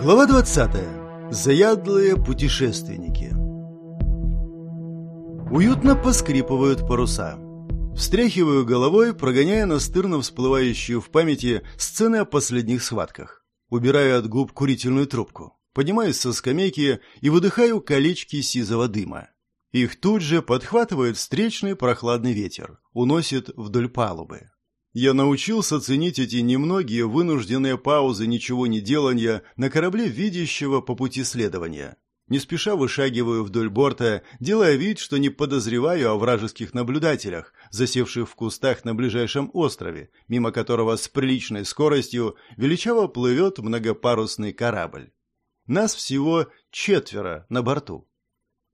Глава 20. Заядлые путешественники. Уютно поскрипывают паруса. Встряхиваю головой, прогоняя настырно всплывающую в памяти сцены о последних схватках. Убираю от губ курительную трубку. Поднимаюсь со скамейки и выдыхаю колечки сизого дыма. Их тут же подхватывает встречный прохладный ветер, уносит вдоль палубы. Я научился ценить эти немногие вынужденные паузы ничего не делания на корабле видящего по пути следования. Не спеша вышагиваю вдоль борта, делая вид, что не подозреваю о вражеских наблюдателях, засевших в кустах на ближайшем острове, мимо которого с приличной скоростью величаво плывет многопарусный корабль. Нас всего четверо на борту.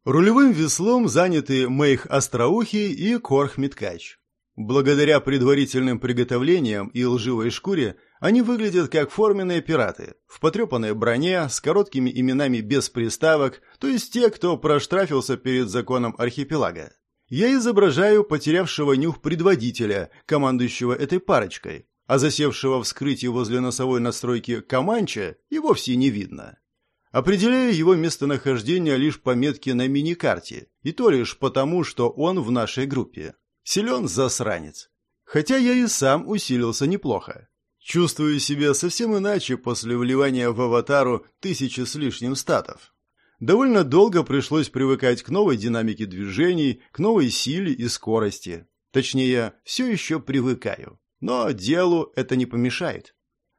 Рулевым веслом заняты Мейх Остроухий и Корх Миткач. Благодаря предварительным приготовлениям и лживой шкуре они выглядят как форменные пираты, в потрепанной броне, с короткими именами без приставок, то есть те, кто проштрафился перед законом архипелага. Я изображаю потерявшего нюх предводителя, командующего этой парочкой, а засевшего в скрытии возле носовой настройки Каманча и вовсе не видно. Определяю его местонахождение лишь по метке на миникарте, и то лишь потому, что он в нашей группе. Силен засранец. Хотя я и сам усилился неплохо. Чувствую себя совсем иначе после вливания в аватару тысячи с лишним статов. Довольно долго пришлось привыкать к новой динамике движений, к новой силе и скорости. Точнее, все еще привыкаю. Но делу это не помешает.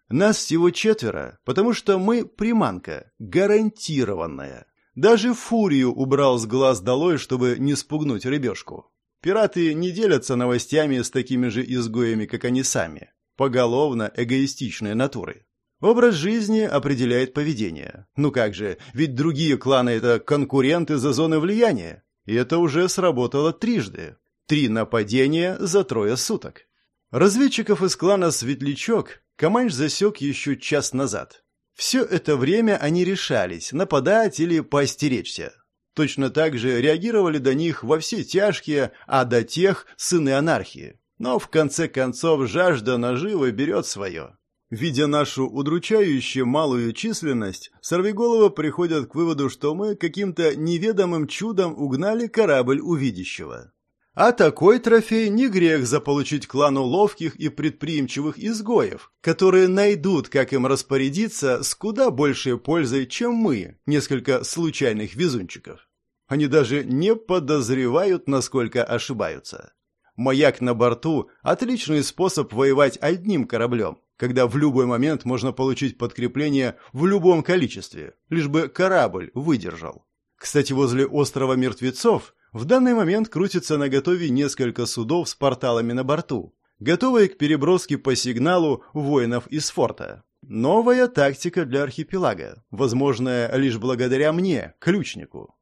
Нас всего четверо, потому что мы приманка, гарантированная. Даже фурию убрал с глаз долой, чтобы не спугнуть рыбешку. Пираты не делятся новостями с такими же изгоями, как они сами. Поголовно эгоистичные натуры. Образ жизни определяет поведение. Ну как же, ведь другие кланы – это конкуренты за зоны влияния. И это уже сработало трижды. Три нападения за трое суток. Разведчиков из клана «Светлячок» Каманш засек еще час назад. Все это время они решались, нападать или поостеречься. Точно так же реагировали до них во все тяжкие, а до тех сыны анархии. Но в конце концов жажда наживы берет свое. Видя нашу удручающую малую численность, сорвиголовы приходят к выводу, что мы каким-то неведомым чудом угнали корабль увидящего. А такой трофей не грех заполучить клану ловких и предприимчивых изгоев, которые найдут, как им распорядиться с куда большей пользой, чем мы, несколько случайных везунчиков. Они даже не подозревают, насколько ошибаются. Маяк на борту – отличный способ воевать одним кораблем, когда в любой момент можно получить подкрепление в любом количестве, лишь бы корабль выдержал. Кстати, возле острова мертвецов в данный момент крутится на готове несколько судов с порталами на борту, готовые к переброске по сигналу воинов из форта. Новая тактика для архипелага, возможная лишь благодаря мне, ключнику.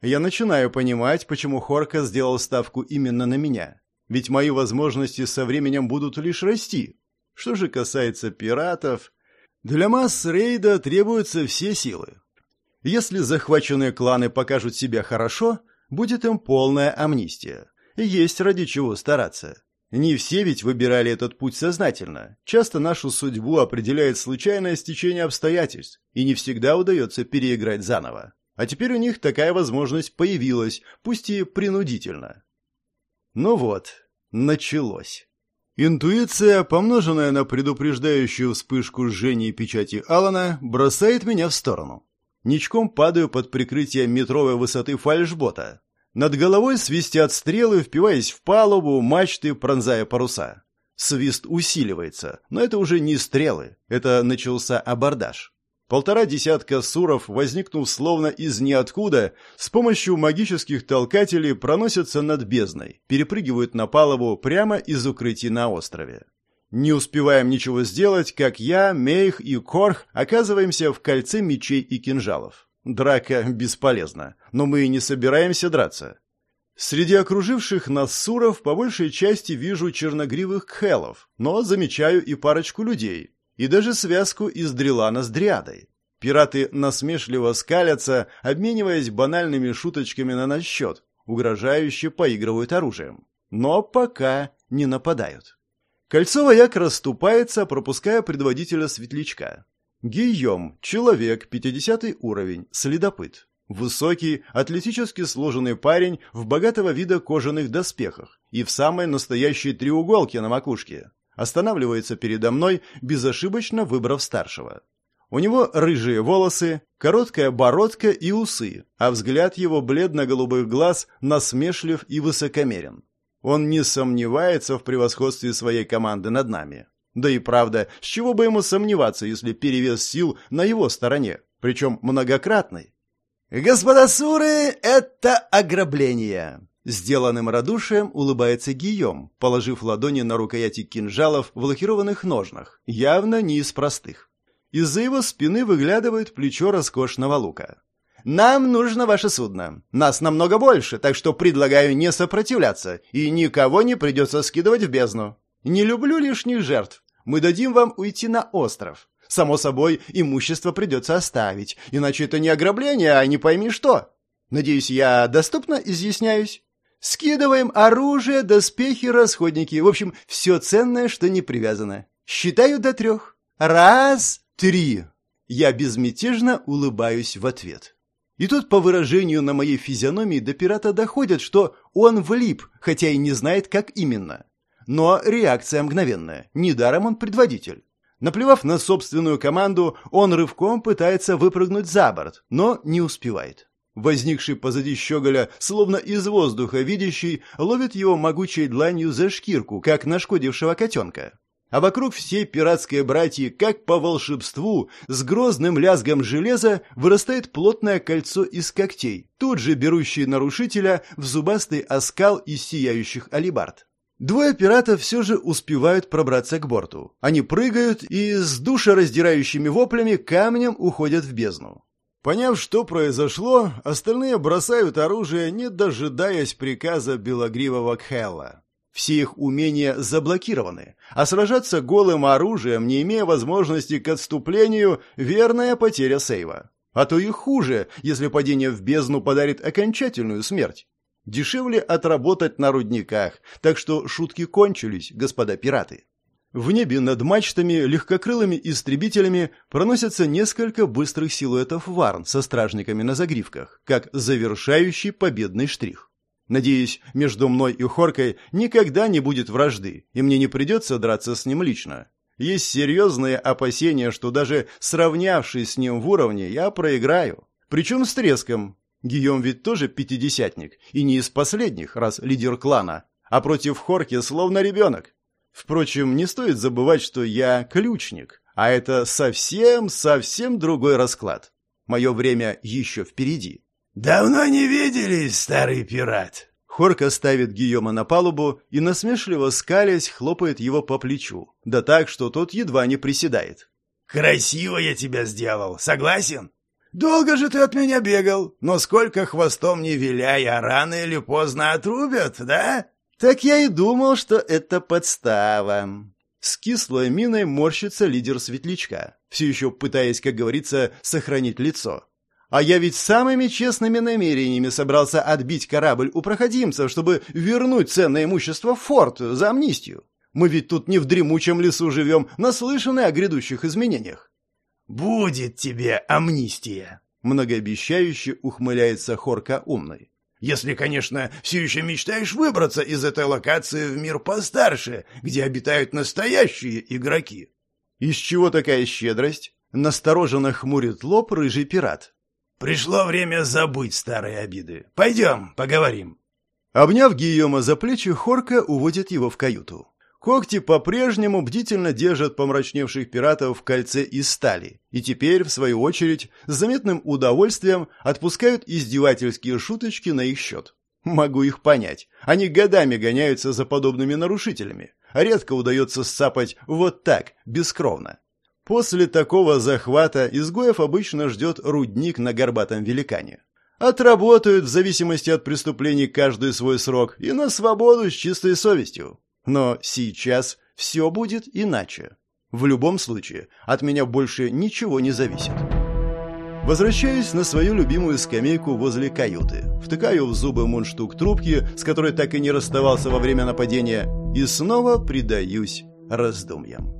Я начинаю понимать, почему Хорка сделал ставку именно на меня. Ведь мои возможности со временем будут лишь расти. Что же касается пиратов, для масс рейда требуются все силы. Если захваченные кланы покажут себя хорошо, будет им полная амнистия. Есть ради чего стараться. Не все ведь выбирали этот путь сознательно. Часто нашу судьбу определяет случайное стечение обстоятельств, и не всегда удается переиграть заново. А теперь у них такая возможность появилась, пусть и принудительно. Ну вот, началось. Интуиция, помноженная на предупреждающую вспышку жжения печати Алана, бросает меня в сторону. Ничком падаю под прикрытие метровой высоты фальшбота. Над головой свистят стрелы, впиваясь в палубу, мачты, пронзая паруса. Свист усиливается, но это уже не стрелы, это начался абордаж. Полтора десятка суров, возникнув словно из ниоткуда, с помощью магических толкателей проносятся над бездной, перепрыгивают на палубу прямо из укрытий на острове. Не успеваем ничего сделать, как я, Мейх и Корх оказываемся в кольце мечей и кинжалов. Драка бесполезна, но мы и не собираемся драться. Среди окруживших нас суров по большей части вижу черногривых кхелов, но замечаю и парочку людей, и даже связку из дрелана с дриадой. Пираты насмешливо скалятся, обмениваясь банальными шуточками на насчет, угрожающе поигрывают оружием. Но пока не нападают. Кольцо вояк расступается, пропуская предводителя светлячка. Гийом – человек, 50 уровень, следопыт. Высокий, атлетически сложенный парень в богатого вида кожаных доспехах и в самой настоящей треуголке на макушке. Останавливается передо мной, безошибочно выбрав старшего. У него рыжие волосы, короткая бородка и усы, а взгляд его бледно-голубых глаз насмешлив и высокомерен. Он не сомневается в превосходстве своей команды над нами. Да и правда, с чего бы ему сомневаться, если перевес сил на его стороне, причем многократный? «Господа Суры, это ограбление!» Сделанным радушием улыбается Гийом, положив ладони на рукояти кинжалов в лакированных ножнах, явно не из простых. Из-за его спины выглядывает плечо роскошного лука. «Нам нужно ваше судно. Нас намного больше, так что предлагаю не сопротивляться, и никого не придется скидывать в бездну. Не люблю лишних жертв. Мы дадим вам уйти на остров. Само собой, имущество придется оставить, иначе это не ограбление, а не пойми что. Надеюсь, я доступно изъясняюсь?» Скидываем оружие, доспехи, расходники. В общем, все ценное, что не привязано. Считаю до трех. Раз, три. Я безмятежно улыбаюсь в ответ. И тут по выражению на моей физиономии до пирата доходит, что он влип, хотя и не знает, как именно. Но реакция мгновенная. Недаром он предводитель. Наплевав на собственную команду, он рывком пытается выпрыгнуть за борт, но не успевает. Возникший позади щеголя, словно из воздуха видящий, ловит его могучей дланью за шкирку, как нашкодившего котенка. А вокруг всей пиратской братьи, как по волшебству, с грозным лязгом железа вырастает плотное кольцо из когтей, тут же берущий нарушителя в зубастый оскал из сияющих алибард. Двое пиратов все же успевают пробраться к борту. Они прыгают и с душераздирающими воплями камнем уходят в бездну. Поняв, что произошло, остальные бросают оружие, не дожидаясь приказа белогривого Кхелла. Все их умения заблокированы, а сражаться голым оружием, не имея возможности к отступлению, верная потеря сейва. А то и хуже, если падение в бездну подарит окончательную смерть. Дешевле отработать на рудниках, так что шутки кончились, господа пираты. В небе над мачтами легкокрылыми истребителями проносятся несколько быстрых силуэтов варн со стражниками на загривках, как завершающий победный штрих. Надеюсь, между мной и Хоркой никогда не будет вражды, и мне не придется драться с ним лично. Есть серьезные опасения, что даже сравнявшись с ним в уровне, я проиграю. Причем с треском, Гийом ведь тоже пятидесятник, и не из последних, раз лидер клана, а против Хорки словно ребенок. Впрочем, не стоит забывать, что я ключник, а это совсем-совсем другой расклад. Мое время еще впереди. «Давно не виделись, старый пират!» Хорка ставит Гийома на палубу и, насмешливо скалясь, хлопает его по плечу, да так, что тот едва не приседает. «Красиво я тебя сделал, согласен?» Долго же ты от меня бегал, но сколько хвостом не виляй, а рано или поздно отрубят, да? Так я и думал, что это подстава. С кислой миной морщится лидер светлячка, все еще пытаясь, как говорится, сохранить лицо. А я ведь самыми честными намерениями собрался отбить корабль у проходимцев, чтобы вернуть ценное имущество в форт за амнистию. Мы ведь тут не в дремучем лесу живем, наслышаны о грядущих изменениях. «Будет тебе амнистия!» Многообещающе ухмыляется Хорка умный. «Если, конечно, все еще мечтаешь выбраться из этой локации в мир постарше, где обитают настоящие игроки». «Из чего такая щедрость?» Настороженно хмурит лоб рыжий пират. «Пришло время забыть старые обиды. Пойдем, поговорим». Обняв Гийома за плечи, Хорка уводит его в каюту. Когти по-прежнему бдительно держат помрачневших пиратов в кольце из стали, и теперь, в свою очередь, с заметным удовольствием отпускают издевательские шуточки на их счет. Могу их понять. Они годами гоняются за подобными нарушителями, а редко удается сцапать вот так, бескровно. После такого захвата изгоев обычно ждет рудник на горбатом великане. Отработают в зависимости от преступлений каждый свой срок и на свободу с чистой совестью. Но сейчас все будет иначе. В любом случае, от меня больше ничего не зависит. Возвращаюсь на свою любимую скамейку возле каюты, втыкаю в зубы мундштук трубки, с которой так и не расставался во время нападения, и снова предаюсь раздумьям.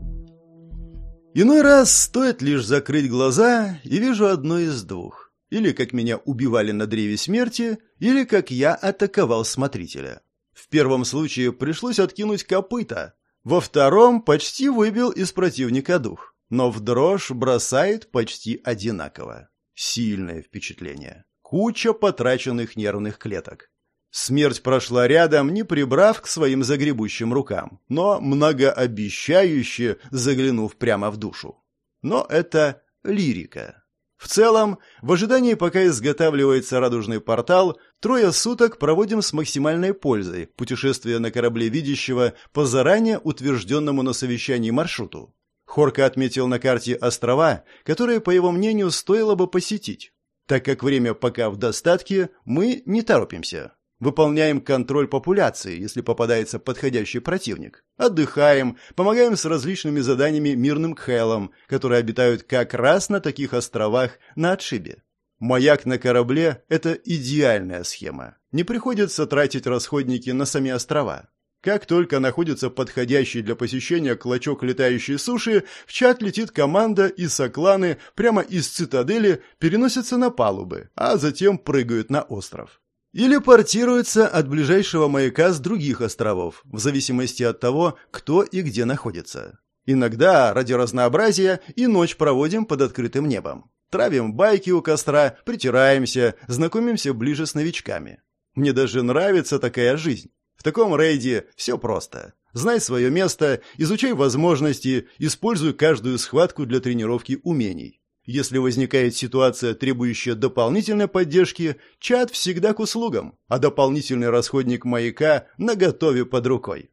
Иной раз стоит лишь закрыть глаза, и вижу одно из двух. Или как меня убивали на древе смерти, или как я атаковал смотрителя. В первом случае пришлось откинуть копыта, во втором почти выбил из противника дух, но в дрожь бросает почти одинаково. Сильное впечатление. Куча потраченных нервных клеток. Смерть прошла рядом, не прибрав к своим загребущим рукам, но многообещающе заглянув прямо в душу. Но это лирика. В целом, в ожидании, пока изготавливается радужный портал, трое суток проводим с максимальной пользой путешествие на корабле видящего по заранее утвержденному на совещании маршруту. Хорка отметил на карте острова, которые, по его мнению, стоило бы посетить. Так как время пока в достатке, мы не торопимся. Выполняем контроль популяции, если попадается подходящий противник. Отдыхаем, помогаем с различными заданиями мирным кхелам, которые обитают как раз на таких островах на отшибе. Маяк на корабле – это идеальная схема. Не приходится тратить расходники на сами острова. Как только находится подходящий для посещения клочок летающей суши, в чат летит команда, и сокланы прямо из цитадели переносятся на палубы, а затем прыгают на остров. Или портируются от ближайшего маяка с других островов, в зависимости от того, кто и где находится. Иногда, ради разнообразия, и ночь проводим под открытым небом. Травим байки у костра, притираемся, знакомимся ближе с новичками. Мне даже нравится такая жизнь. В таком рейде все просто. Знай свое место, изучай возможности, используй каждую схватку для тренировки умений. Если возникает ситуация, требующая дополнительной поддержки, чат всегда к услугам, а дополнительный расходник маяка наготове под рукой.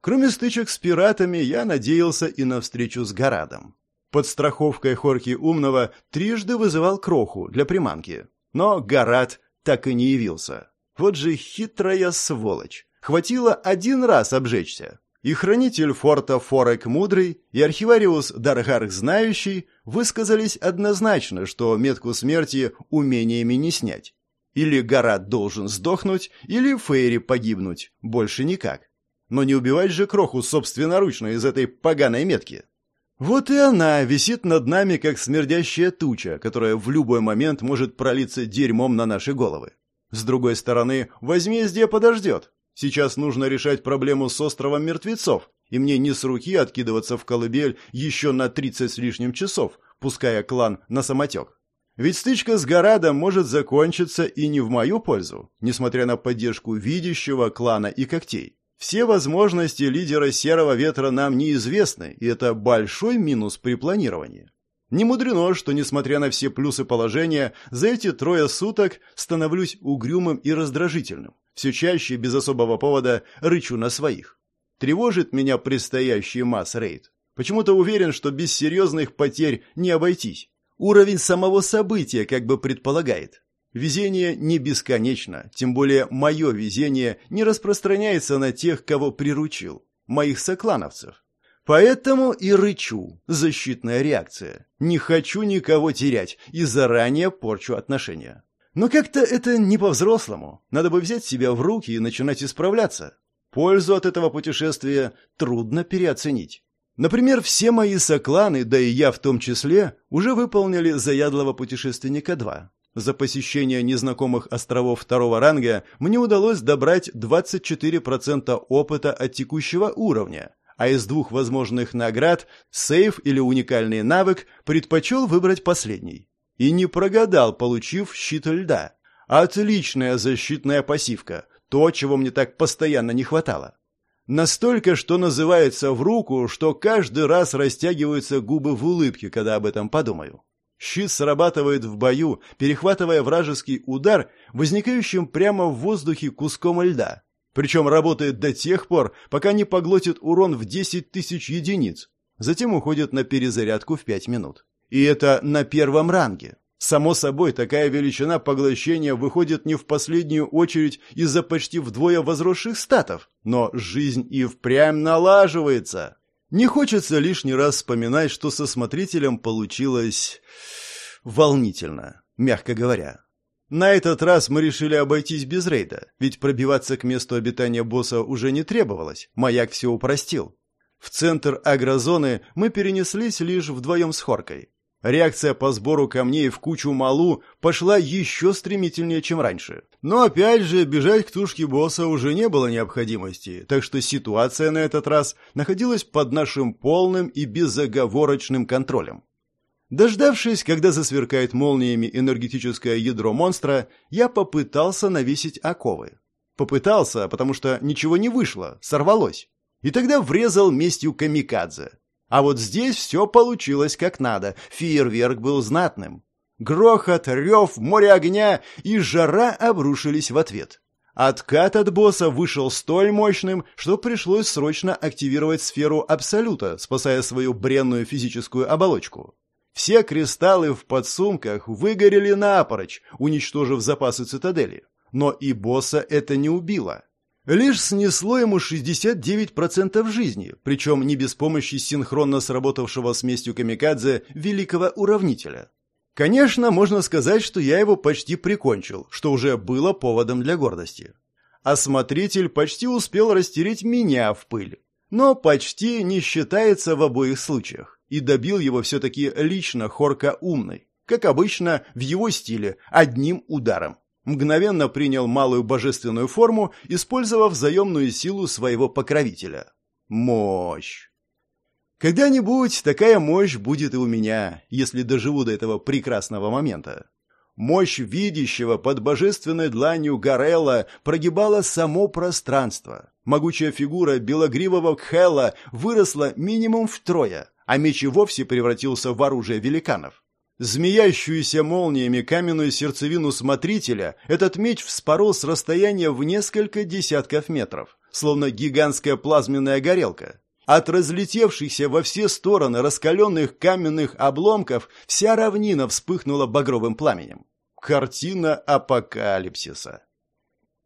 Кроме стычек с пиратами, я надеялся и на встречу с Горадом. Под страховкой Хорки Умного трижды вызывал Кроху для приманки. Но Горад так и не явился. Вот же хитрая сволочь. Хватило один раз обжечься. И хранитель форта Форек Мудрый, и архивариус Даргарх Знающий высказались однозначно, что метку смерти умениями не снять. Или Гарат должен сдохнуть, или Фейри погибнуть, больше никак. Но не убивать же Кроху собственноручно из этой поганой метки. Вот и она висит над нами, как смердящая туча, которая в любой момент может пролиться дерьмом на наши головы. С другой стороны, возмездие подождет. Сейчас нужно решать проблему с островом мертвецов, и мне не с руки откидываться в колыбель еще на 30 с лишним часов, пуская клан на самотек. Ведь стычка с Горадом может закончиться и не в мою пользу, несмотря на поддержку видящего клана и когтей. Все возможности лидера Серого Ветра нам неизвестны, и это большой минус при планировании. Не мудрено, что, несмотря на все плюсы положения, за эти трое суток становлюсь угрюмым и раздражительным. Все чаще, без особого повода, рычу на своих. Тревожит меня предстоящий масс-рейд. Почему-то уверен, что без серьезных потерь не обойтись. Уровень самого события как бы предполагает. Везение не бесконечно, тем более мое везение не распространяется на тех, кого приручил, моих соклановцев. Поэтому и рычу. Защитная реакция. Не хочу никого терять и заранее порчу отношения. Но как-то это не по-взрослому. Надо бы взять себя в руки и начинать исправляться. Пользу от этого путешествия трудно переоценить. Например, все мои сокланы, да и я в том числе, уже выполнили заядлого путешественника 2. За посещение незнакомых островов второго ранга мне удалось добрать 24% опыта от текущего уровня, а из двух возможных наград сейф или уникальный навык предпочел выбрать последний. И не прогадал, получив щит льда. Отличная защитная пассивка, то, чего мне так постоянно не хватало. Настолько, что называется в руку, что каждый раз растягиваются губы в улыбке, когда об этом подумаю. Щит срабатывает в бою, перехватывая вражеский удар, возникающим прямо в воздухе куском льда. Причем работает до тех пор, пока не поглотит урон в 10 тысяч единиц. Затем уходит на перезарядку в 5 минут. И это на первом ранге. Само собой, такая величина поглощения выходит не в последнюю очередь из-за почти вдвое возросших статов, но жизнь и впрямь налаживается. Не хочется лишний раз вспоминать, что со смотрителем получилось волнительно, мягко говоря. На этот раз мы решили обойтись без рейда, ведь пробиваться к месту обитания босса уже не требовалось, маяк все упростил. В центр агрозоны мы перенеслись лишь вдвоем с Хоркой. Реакция по сбору камней в кучу малу пошла еще стремительнее, чем раньше. Но опять же, бежать к тушке босса уже не было необходимости, так что ситуация на этот раз находилась под нашим полным и безоговорочным контролем. Дождавшись, когда засверкает молниями энергетическое ядро монстра, я попытался навесить оковы. Попытался, потому что ничего не вышло, сорвалось. И тогда врезал местью камикадзе. А вот здесь все получилось как надо. Фейерверк был знатным. Грохот, рев, море огня и жара обрушились в ответ. Откат от босса вышел столь мощным, что пришлось срочно активировать сферу Абсолюта, спасая свою бренную физическую оболочку. Все кристаллы в подсумках выгорели напрочь, уничтожив запасы цитадели. Но и босса это не убило лишь снесло ему 69% жизни, причем не без помощи синхронно сработавшего с местью камикадзе великого уравнителя. Конечно, можно сказать, что я его почти прикончил, что уже было поводом для гордости. Осмотритель почти успел растереть меня в пыль, но почти не считается в обоих случаях, и добил его все-таки лично Хорка умный, как обычно в его стиле, одним ударом мгновенно принял малую божественную форму, использовав заемную силу своего покровителя. Мощь! Когда-нибудь такая мощь будет и у меня, если доживу до этого прекрасного момента. Мощь видящего под божественной дланью Гарелла прогибала само пространство. Могучая фигура белогривого Кхелла выросла минимум втрое, а меч и вовсе превратился в оружие великанов. Змеящуюся молниями каменную сердцевину смотрителя этот меч вспорол с расстояния в несколько десятков метров, словно гигантская плазменная горелка. От разлетевшихся во все стороны раскаленных каменных обломков вся равнина вспыхнула багровым пламенем. Картина апокалипсиса.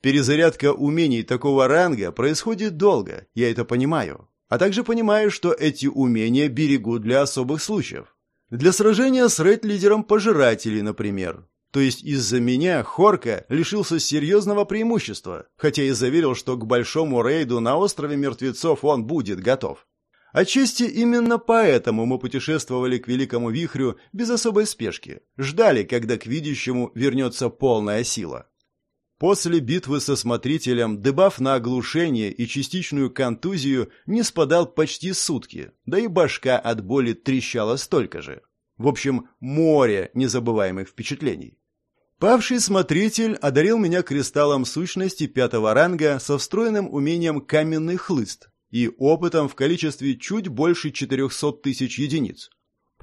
Перезарядка умений такого ранга происходит долго, я это понимаю. А также понимаю, что эти умения берегут для особых случаев. Для сражения с рейд-лидером пожирателей, например. То есть из-за меня Хорка лишился серьезного преимущества, хотя и заверил, что к большому рейду на острове мертвецов он будет готов. Отчасти именно поэтому мы путешествовали к Великому Вихрю без особой спешки, ждали, когда к видящему вернется полная сила. После битвы со смотрителем дебаф на оглушение и частичную контузию не спадал почти сутки, да и башка от боли трещала столько же. В общем, море незабываемых впечатлений. Павший смотритель одарил меня кристаллом сущности пятого ранга со встроенным умением «Каменный хлыст» и опытом в количестве чуть больше 400 тысяч единиц.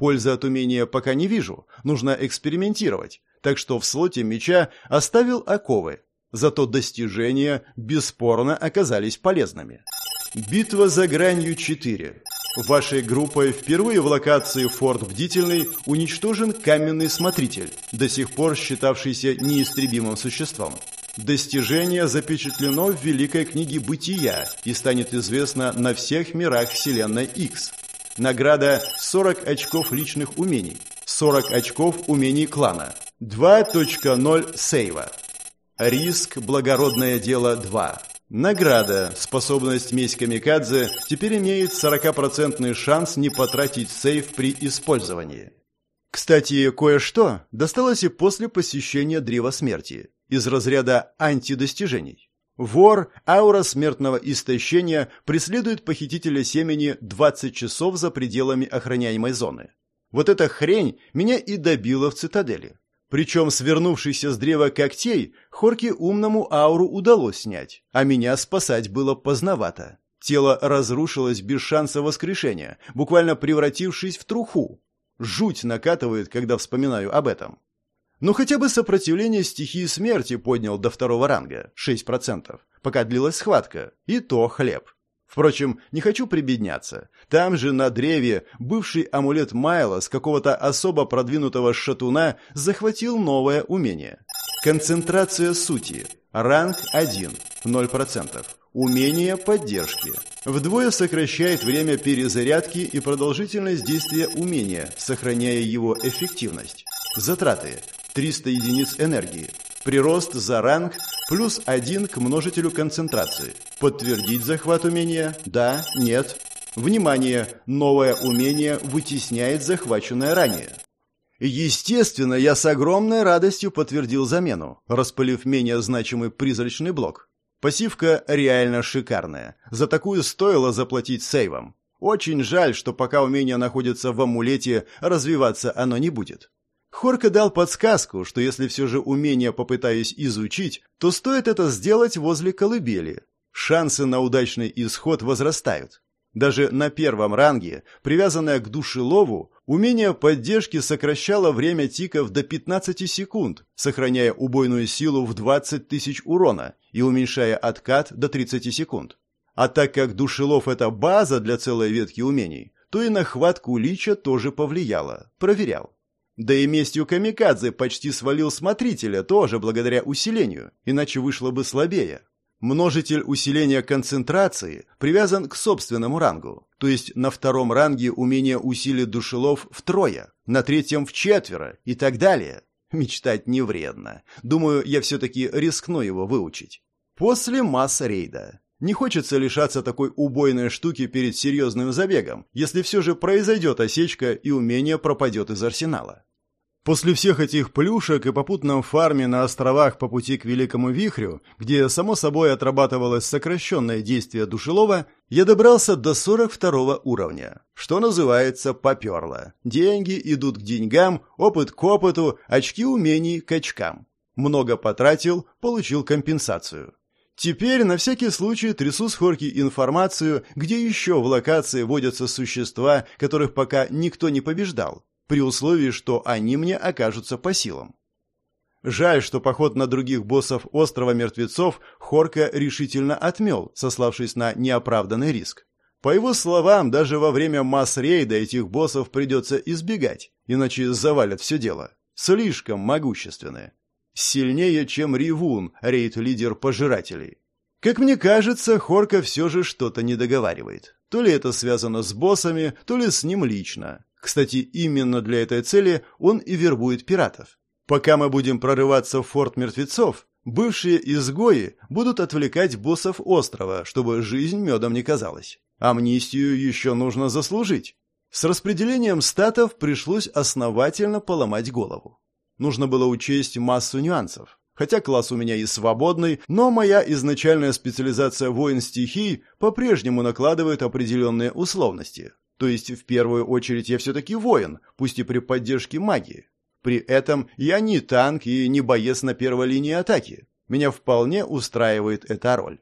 Пользы от умения пока не вижу, нужно экспериментировать, так что в слоте меча оставил оковы. Зато достижения бесспорно оказались полезными. Битва за гранью 4. Вашей группой впервые в локации Форт Бдительный уничтожен каменный смотритель, до сих пор считавшийся неистребимым существом. Достижение запечатлено в Великой книге Бытия и станет известно на всех мирах Вселенной X. Награда 40 очков личных умений, 40 очков умений клана, 2.0 сейва. Риск «Благородное дело 2». Награда «Способность месть камикадзе» теперь имеет 40% шанс не потратить сейф при использовании. Кстати, кое-что досталось и после посещения Древа Смерти из разряда антидостижений. Вор, аура смертного истощения, преследует похитителя семени 20 часов за пределами охраняемой зоны. Вот эта хрень меня и добила в цитадели. Причем свернувшийся с древа когтей Хорке умному ауру удалось снять, а меня спасать было поздновато. Тело разрушилось без шанса воскрешения, буквально превратившись в труху. Жуть накатывает, когда вспоминаю об этом. Но хотя бы сопротивление стихии смерти поднял до второго ранга, 6%, пока длилась схватка, и то хлеб. Впрочем, не хочу прибедняться. Там же на древе бывший амулет Майла с какого-то особо продвинутого шатуна захватил новое умение. Концентрация сути. Ранг 1. 0%. Умение поддержки. Вдвое сокращает время перезарядки и продолжительность действия умения, сохраняя его эффективность. Затраты. 300 единиц энергии. Прирост за ранг плюс 1 к множителю концентрации. Подтвердить захват умения? Да, нет. Внимание! Новое умение вытесняет захваченное ранее. Естественно, я с огромной радостью подтвердил замену, распылив менее значимый призрачный блок. Пассивка реально шикарная. За такую стоило заплатить сейвом. Очень жаль, что пока умение находится в амулете, развиваться оно не будет. Хорка дал подсказку, что если все же умение попытаюсь изучить, то стоит это сделать возле колыбели. Шансы на удачный исход возрастают. Даже на первом ранге, привязанное к душелову, умение поддержки сокращало время тиков до 15 секунд, сохраняя убойную силу в 20 тысяч урона и уменьшая откат до 30 секунд. А так как душелов – это база для целой ветки умений, то и на хватку лича тоже повлияло. Проверял. Да и местью Камикадзе почти свалил смотрителя, тоже благодаря усилению, иначе вышло бы слабее. Множитель усиления концентрации привязан к собственному рангу, то есть на втором ранге умение усилит душелов втрое, на третьем в четверо и так далее. Мечтать не вредно. Думаю, я все-таки рискну его выучить. После масс-рейда. Не хочется лишаться такой убойной штуки перед серьезным забегом, если все же произойдет осечка и умение пропадет из арсенала. После всех этих плюшек и попутном фарме на островах по пути к Великому Вихрю, где, само собой, отрабатывалось сокращенное действие душелова, я добрался до 42 уровня. Что называется, поперло. Деньги идут к деньгам, опыт к опыту, очки умений к очкам. Много потратил, получил компенсацию. Теперь на всякий случай трясу с Хорки информацию, где еще в локации водятся существа, которых пока никто не побеждал при условии, что они мне окажутся по силам. Жаль, что поход на других боссов острова мертвецов Хорка решительно отмел, сославшись на неоправданный риск. По его словам, даже во время масс-рейда этих боссов придется избегать, иначе завалят все дело. Слишком могущественные. Сильнее, чем Ривун, рейд-лидер пожирателей. Как мне кажется, Хорка все же что-то не договаривает. То ли это связано с боссами, то ли с ним лично. Кстати, именно для этой цели он и вербует пиратов. Пока мы будем прорываться в форт мертвецов, бывшие изгои будут отвлекать боссов острова, чтобы жизнь медом не казалась. Амнистию еще нужно заслужить. С распределением статов пришлось основательно поломать голову. Нужно было учесть массу нюансов. Хотя класс у меня и свободный, но моя изначальная специализация воин стихий по-прежнему накладывает определенные условности. То есть, в первую очередь, я все-таки воин, пусть и при поддержке магии. При этом я не танк и не боец на первой линии атаки. Меня вполне устраивает эта роль.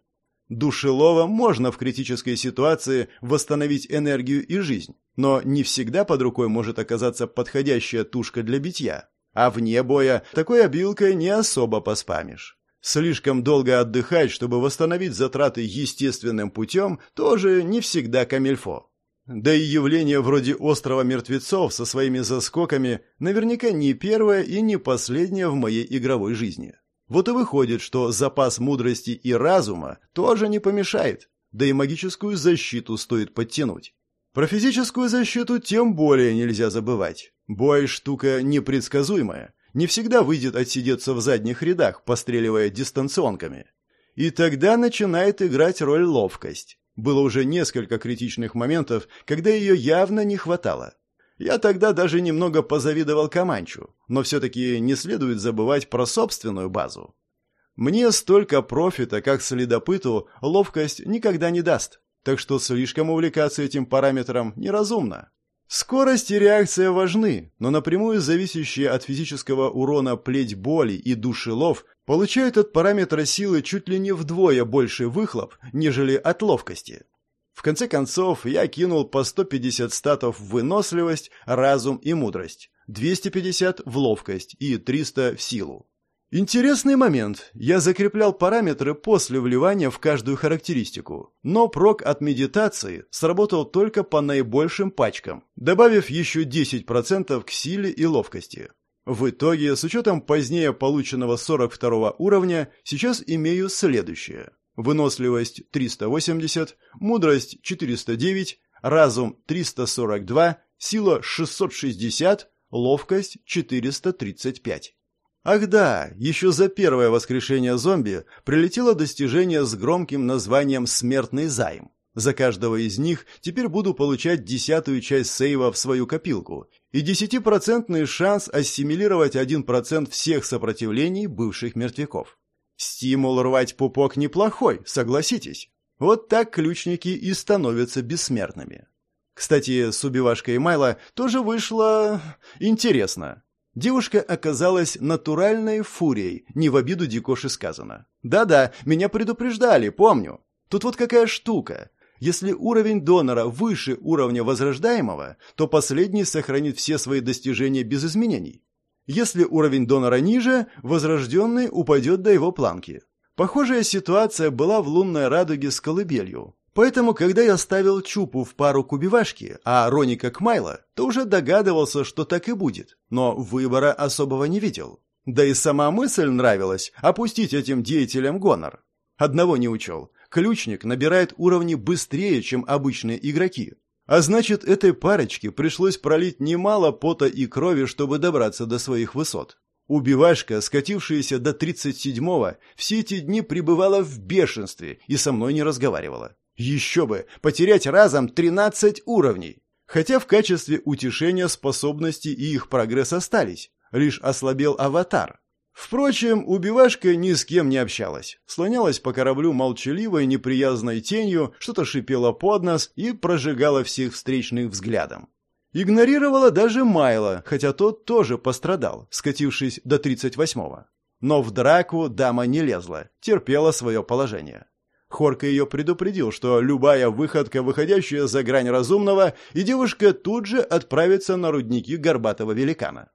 Душелова можно в критической ситуации восстановить энергию и жизнь, но не всегда под рукой может оказаться подходящая тушка для битья. А вне боя такой обилкой не особо поспамишь. Слишком долго отдыхать, чтобы восстановить затраты естественным путем, тоже не всегда камельфо. Да и явление вроде острова мертвецов со своими заскоками наверняка не первое и не последнее в моей игровой жизни. Вот и выходит, что запас мудрости и разума тоже не помешает, да и магическую защиту стоит подтянуть. Про физическую защиту тем более нельзя забывать. Бой – штука непредсказуемая, не всегда выйдет отсидеться в задних рядах, постреливая дистанционками. И тогда начинает играть роль ловкость. Было уже несколько критичных моментов, когда ее явно не хватало. Я тогда даже немного позавидовал Каманчу, но все-таки не следует забывать про собственную базу. Мне столько профита, как следопыту, ловкость никогда не даст, так что слишком увлекаться этим параметром неразумно. Скорость и реакция важны, но напрямую зависящие от физического урона плеть боли и душелов получают от параметра силы чуть ли не вдвое больше выхлоп, нежели от ловкости. В конце концов, я кинул по 150 статов в выносливость, разум и мудрость, 250 в ловкость и 300 в силу. Интересный момент. Я закреплял параметры после вливания в каждую характеристику, но прок от медитации сработал только по наибольшим пачкам, добавив еще 10% к силе и ловкости. В итоге, с учетом позднее полученного 42 уровня, сейчас имею следующее. Выносливость 380, мудрость 409, разум 342, сила 660, ловкость 435. Ах да, еще за первое воскрешение зомби прилетело достижение с громким названием «Смертный займ». За каждого из них теперь буду получать десятую часть сейва в свою копилку и десятипроцентный шанс ассимилировать один процент всех сопротивлений бывших мертвяков. Стимул рвать пупок неплохой, согласитесь. Вот так ключники и становятся бессмертными. Кстати, с убивашкой Майла тоже вышло интересно. Девушка оказалась натуральной фурией, не в обиду Дикоши сказано. Да-да, меня предупреждали, помню. Тут вот какая штука. Если уровень донора выше уровня возрождаемого, то последний сохранит все свои достижения без изменений. Если уровень донора ниже, возрожденный упадет до его планки. Похожая ситуация была в лунной радуге с колыбелью. Поэтому, когда я ставил Чупу в пару к убивашке, а Роника к Майло, то уже догадывался, что так и будет, но выбора особого не видел. Да и сама мысль нравилась – опустить этим деятелям гонор. Одного не учел. Ключник набирает уровни быстрее, чем обычные игроки. А значит, этой парочке пришлось пролить немало пота и крови, чтобы добраться до своих высот. Убивашка, скатившаяся до 37-го, все эти дни пребывала в бешенстве и со мной не разговаривала. Еще бы, потерять разом 13 уровней. Хотя в качестве утешения способности и их прогресс остались. Лишь ослабел аватар. Впрочем, убивашка ни с кем не общалась. Слонялась по кораблю молчаливой, неприязной тенью, что-то шипела под нос и прожигала всех встречных взглядом. Игнорировала даже Майла, хотя тот тоже пострадал, скатившись до 38-го. Но в драку дама не лезла, терпела свое положение. Хорка ее предупредил, что любая выходка, выходящая за грань разумного, и девушка тут же отправится на рудники горбатого великана.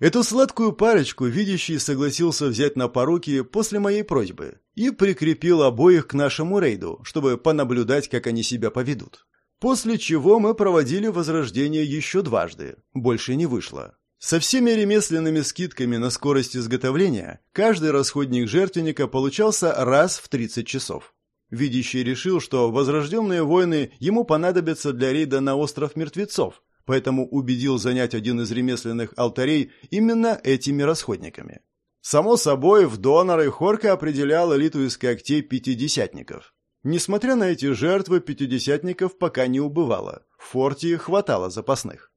Эту сладкую парочку видящий согласился взять на поруки после моей просьбы и прикрепил обоих к нашему рейду, чтобы понаблюдать, как они себя поведут. После чего мы проводили возрождение еще дважды, больше не вышло. Со всеми ремесленными скидками на скорость изготовления каждый расходник жертвенника получался раз в 30 часов. Видящий решил, что возрожденные воины ему понадобятся для рейда на остров мертвецов, поэтому убедил занять один из ремесленных алтарей именно этими расходниками. Само собой, в доноры Хорка определял элиту из когтей пятидесятников. Несмотря на эти жертвы, пятидесятников пока не убывало. В форте хватало запасных.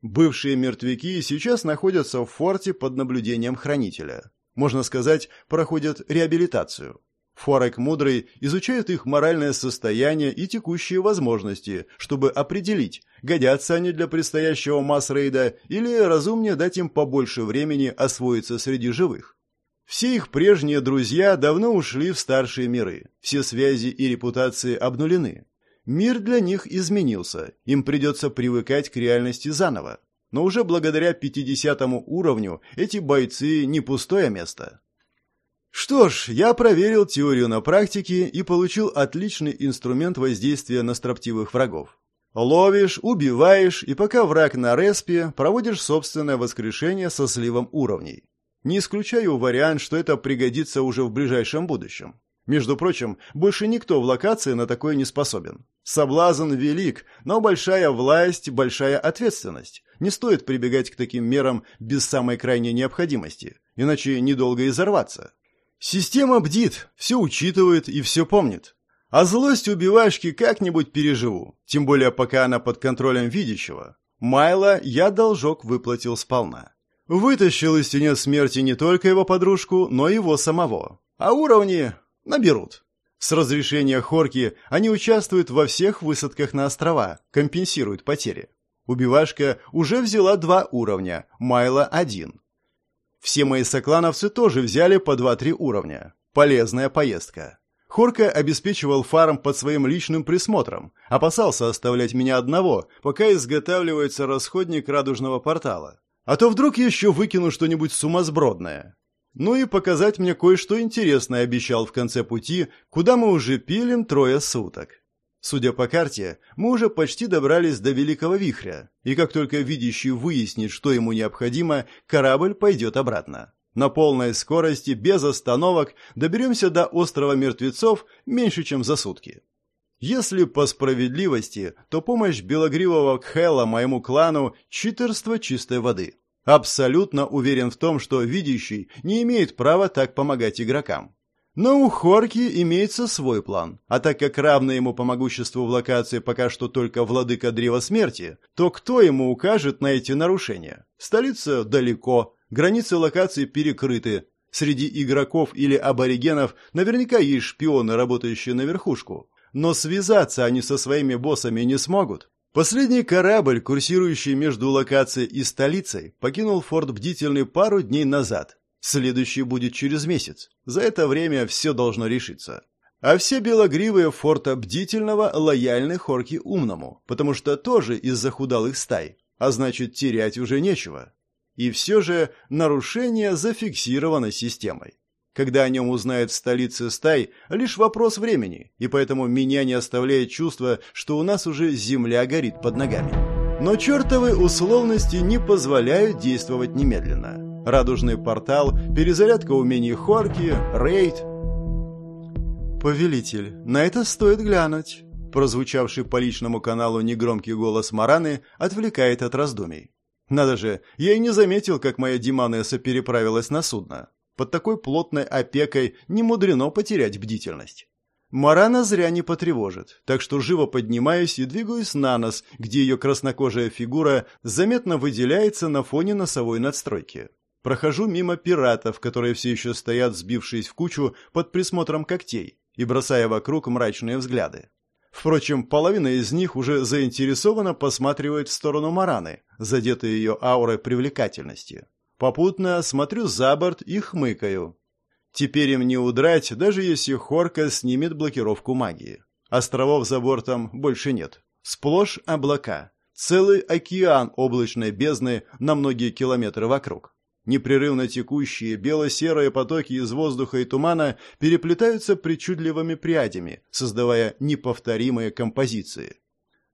Бывшие мертвяки сейчас находятся в форте под наблюдением хранителя. Можно сказать, проходят реабилитацию. Форек Мудрый изучает их моральное состояние и текущие возможности, чтобы определить, годятся они для предстоящего масс-рейда или разумнее дать им побольше времени освоиться среди живых. Все их прежние друзья давно ушли в старшие миры, все связи и репутации обнулены. Мир для них изменился, им придется привыкать к реальности заново. Но уже благодаря 50 уровню эти бойцы не пустое место. Что ж, я проверил теорию на практике и получил отличный инструмент воздействия на строптивых врагов. Ловишь, убиваешь, и пока враг на респе, проводишь собственное воскрешение со сливом уровней. Не исключаю вариант, что это пригодится уже в ближайшем будущем. Между прочим, больше никто в локации на такое не способен. Соблазн велик, но большая власть – большая ответственность. Не стоит прибегать к таким мерам без самой крайней необходимости, иначе недолго и взорваться. Система бдит, все учитывает и все помнит. А злость убивашки как-нибудь переживу, тем более пока она под контролем видящего. Майла я должок выплатил сполна. Вытащил из тенет смерти не только его подружку, но и его самого. А уровни наберут. С разрешения Хорки они участвуют во всех высадках на острова, компенсируют потери. Убивашка уже взяла два уровня, Майла один. Все мои соклановцы тоже взяли по 2-3 уровня. Полезная поездка. Хорка обеспечивал фарм под своим личным присмотром, опасался оставлять меня одного, пока изготавливается расходник радужного портала. А то вдруг еще выкину что-нибудь сумасбродное. Ну и показать мне кое-что интересное обещал в конце пути, куда мы уже пилим трое суток. Судя по карте, мы уже почти добрались до Великого Вихря, и как только видящий выяснит, что ему необходимо, корабль пойдет обратно. На полной скорости, без остановок, доберемся до острова мертвецов меньше, чем за сутки. Если по справедливости, то помощь белогривого Кхела моему клану – читерство чистой воды. Абсолютно уверен в том, что видящий не имеет права так помогать игрокам. Но у Хорки имеется свой план, а так как равный ему по могуществу в локации пока что только владыка Древа Смерти, то кто ему укажет на эти нарушения? Столица далеко, границы локации перекрыты, Среди игроков или аборигенов наверняка есть шпионы, работающие на верхушку. Но связаться они со своими боссами не смогут. Последний корабль, курсирующий между локацией и столицей, покинул форт Бдительный пару дней назад. Следующий будет через месяц. За это время все должно решиться. А все белогривые форта Бдительного лояльны Хорке Умному, потому что тоже из захудалых стай, а значит терять уже нечего. И все же нарушение зафиксировано системой. Когда о нем узнают в столице стай, лишь вопрос времени, и поэтому меня не оставляет чувство, что у нас уже земля горит под ногами. Но чертовы условности не позволяют действовать немедленно. Радужный портал, перезарядка умений Хорки, рейд. «Повелитель, на это стоит глянуть», прозвучавший по личному каналу негромкий голос Мараны отвлекает от раздумий. Надо же, я и не заметил, как моя Диманеса переправилась на судно. Под такой плотной опекой не мудрено потерять бдительность. Марана зря не потревожит, так что живо поднимаюсь и двигаюсь на нос, где ее краснокожая фигура заметно выделяется на фоне носовой надстройки. Прохожу мимо пиратов, которые все еще стоят, сбившись в кучу под присмотром когтей, и бросая вокруг мрачные взгляды. Впрочем, половина из них уже заинтересованно посматривает в сторону Мараны, задетой ее аурой привлекательности. Попутно смотрю за борт и хмыкаю. Теперь им не удрать, даже если Хорка снимет блокировку магии. Островов за бортом больше нет. Сплошь облака. Целый океан облачной бездны на многие километры вокруг. Непрерывно текущие бело-серые потоки из воздуха и тумана переплетаются причудливыми прядями, создавая неповторимые композиции.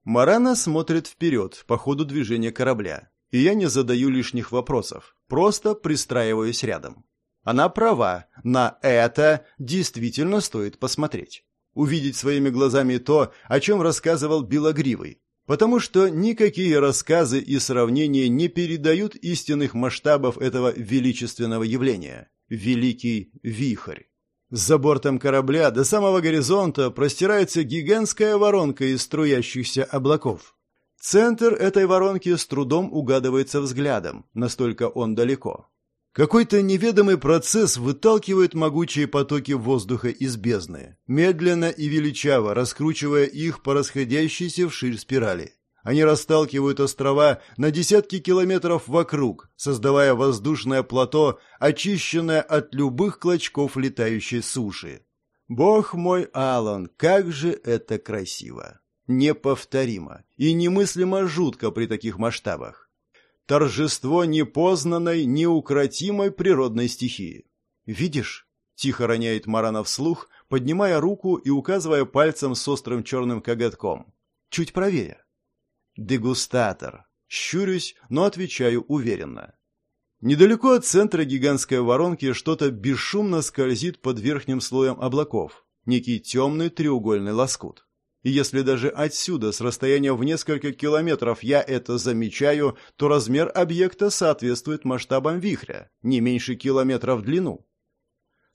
Марана смотрит вперед по ходу движения корабля, и я не задаю лишних вопросов, просто пристраиваюсь рядом. Она права, на это действительно стоит посмотреть. Увидеть своими глазами то, о чем рассказывал Белогривый, Потому что никакие рассказы и сравнения не передают истинных масштабов этого величественного явления. Великий вихрь. За бортом корабля до самого горизонта простирается гигантская воронка из струящихся облаков. Центр этой воронки с трудом угадывается взглядом, настолько он далеко. Какой-то неведомый процесс выталкивает могучие потоки воздуха из бездны, медленно и величаво раскручивая их по расходящейся вширь спирали. Они расталкивают острова на десятки километров вокруг, создавая воздушное плато, очищенное от любых клочков летающей суши. Бог мой, Алан, как же это красиво! Неповторимо и немыслимо жутко при таких масштабах торжество непознанной, неукротимой природной стихии. «Видишь?» — тихо роняет Марана вслух, поднимая руку и указывая пальцем с острым черным коготком. «Чуть правее». «Дегустатор». Щурюсь, но отвечаю уверенно. Недалеко от центра гигантской воронки что-то бесшумно скользит под верхним слоем облаков. Некий темный треугольный лоскут. И если даже отсюда, с расстояния в несколько километров, я это замечаю, то размер объекта соответствует масштабам вихря, не меньше километра в длину.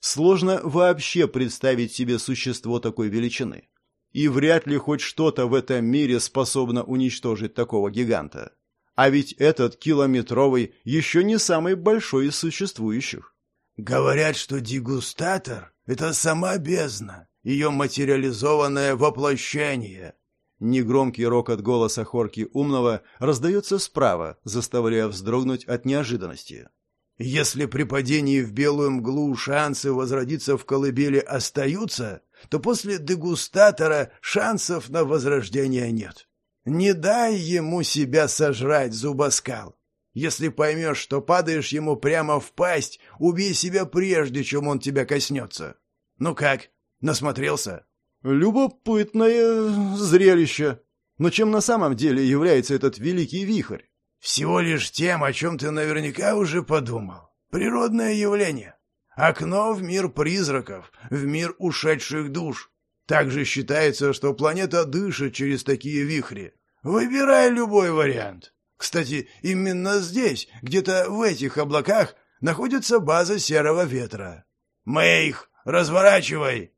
Сложно вообще представить себе существо такой величины. И вряд ли хоть что-то в этом мире способно уничтожить такого гиганта. А ведь этот километровый еще не самый большой из существующих. Говорят, что дегустатор — это сама бездна, ее материализованное воплощение. Негромкий рокот голоса Хорки Умного раздается справа, заставляя вздрогнуть от неожиданности. Если при падении в белую мглу шансы возродиться в колыбели остаются, то после дегустатора шансов на возрождение нет. Не дай ему себя сожрать, зубоскал. Если поймешь, что падаешь ему прямо в пасть, убей себя прежде, чем он тебя коснется. Ну как, Насмотрелся? Любопытное зрелище. Но чем на самом деле является этот великий вихрь? Всего лишь тем, о чем ты наверняка уже подумал. Природное явление. Окно в мир призраков, в мир ушедших душ. Также считается, что планета дышит через такие вихри. Выбирай любой вариант. Кстати, именно здесь, где-то в этих облаках, находится база серого ветра. Мы их Разворачивай!»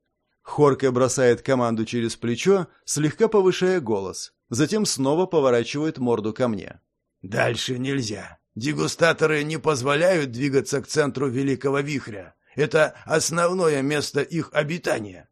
Хорка бросает команду через плечо, слегка повышая голос. Затем снова поворачивает морду ко мне. «Дальше нельзя. Дегустаторы не позволяют двигаться к центру Великого Вихря. Это основное место их обитания».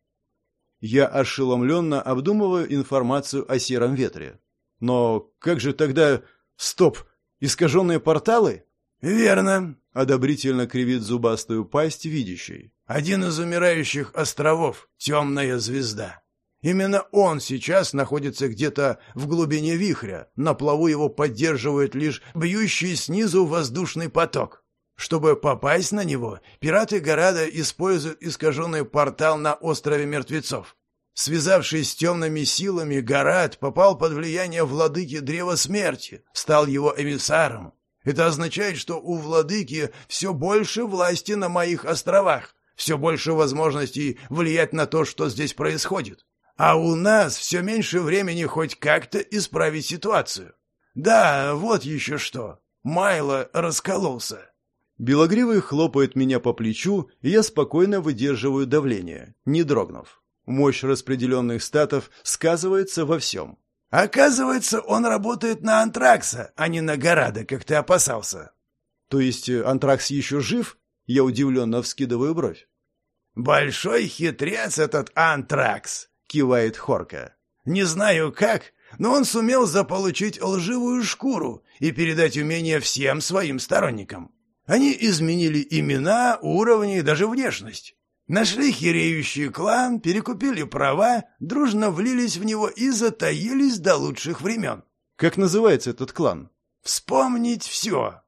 Я ошеломленно обдумываю информацию о сером ветре. Но как же тогда... Стоп! Искаженные порталы? «Верно», — одобрительно кривит зубастую пасть видящий. «Один из умирающих островов — темная звезда. Именно он сейчас находится где-то в глубине вихря. На плаву его поддерживает лишь бьющий снизу воздушный поток. Чтобы попасть на него, пираты Горада используют искаженный портал на острове мертвецов. Связавшись с темными силами, Горад попал под влияние владыки Древа Смерти, стал его эмиссаром. Это означает, что у владыки все больше власти на моих островах, все больше возможностей влиять на то, что здесь происходит. А у нас все меньше времени хоть как-то исправить ситуацию. Да, вот еще что. Майло раскололся. Белогривый хлопает меня по плечу, и я спокойно выдерживаю давление, не дрогнув. Мощь распределенных статов сказывается во всем. Оказывается, он работает на Антракса, а не на Горада, как ты опасался. То есть э, Антракс еще жив? Я удивленно вскидываю бровь. Большой хитрец этот Антракс, кивает Хорка. Не знаю как, но он сумел заполучить лживую шкуру и передать умение всем своим сторонникам. Они изменили имена, уровни и даже внешность. Нашли хиреющий клан, перекупили права, дружно влились в него и затаились до лучших времен. Как называется этот клан? Вспомнить все.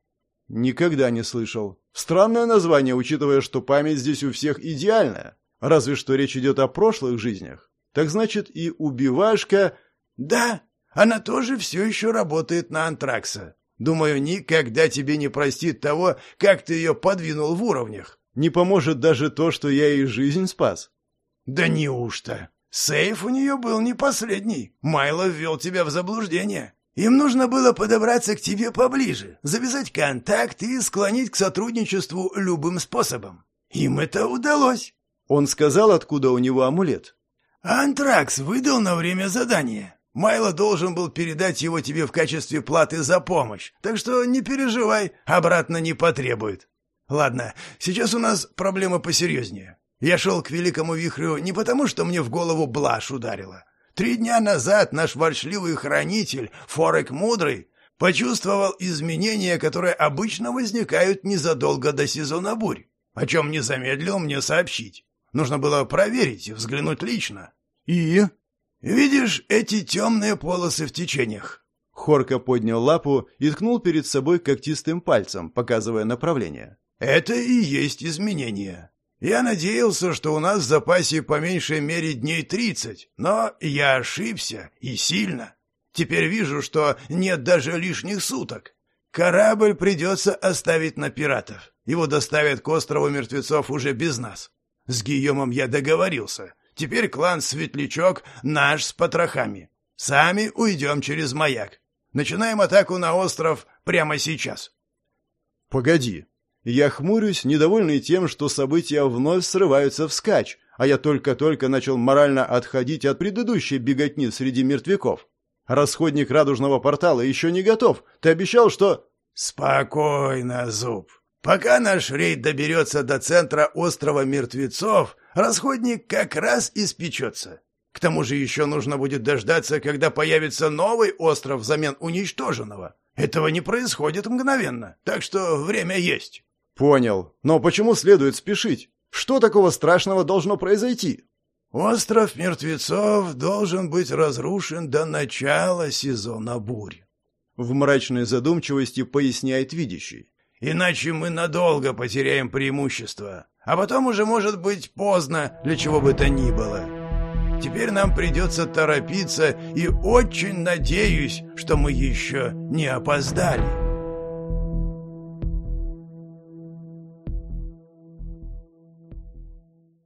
Никогда не слышал. Странное название, учитывая, что память здесь у всех идеальная. Разве что речь идет о прошлых жизнях. Так значит, и убивашка... Да, она тоже все еще работает на Антракса. Думаю, никогда тебе не простит того, как ты ее подвинул в уровнях. Не поможет даже то, что я ей жизнь спас. Да неужто? Сейф у нее был не последний. Майло ввел тебя в заблуждение. Им нужно было подобраться к тебе поближе, завязать контакт и склонить к сотрудничеству любым способом. Им это удалось. Он сказал, откуда у него амулет. Антракс выдал на время задания. Майло должен был передать его тебе в качестве платы за помощь, так что не переживай, обратно не потребует. Ладно, сейчас у нас проблема посерьезнее. Я шел к великому вихрю не потому, что мне в голову блажь ударила. Три дня назад наш ворчливый хранитель, Форек Мудрый, почувствовал изменения, которые обычно возникают незадолго до сезона бурь, о чем не замедлил мне сообщить. Нужно было проверить и взглянуть лично. И? Видишь эти темные полосы в течениях? Хорка поднял лапу и ткнул перед собой когтистым пальцем, показывая направление. Это и есть изменение. Я надеялся, что у нас в запасе по меньшей мере дней тридцать, но я ошибся, и сильно. Теперь вижу, что нет даже лишних суток. Корабль придется оставить на пиратов. Его доставят к острову мертвецов уже без нас. С Гийомом я договорился. Теперь клан Светлячок наш с потрохами. Сами уйдем через маяк. Начинаем атаку на остров прямо сейчас. Погоди, я хмурюсь, недовольный тем, что события вновь срываются вскачь, а я только-только начал морально отходить от предыдущей беготни среди мертвяков. Расходник радужного портала еще не готов. Ты обещал, что... Спокойно, Зуб. Пока наш рейд доберется до центра острова мертвецов, расходник как раз испечется. К тому же еще нужно будет дождаться, когда появится новый остров взамен уничтоженного. Этого не происходит мгновенно, так что время есть. Понял. Но почему следует спешить? Что такого страшного должно произойти? Остров мертвецов должен быть разрушен до начала сезона бурь. В мрачной задумчивости поясняет видящий. Иначе мы надолго потеряем преимущество, а потом уже может быть поздно для чего бы то ни было. Теперь нам придется торопиться и очень надеюсь, что мы еще не опоздали.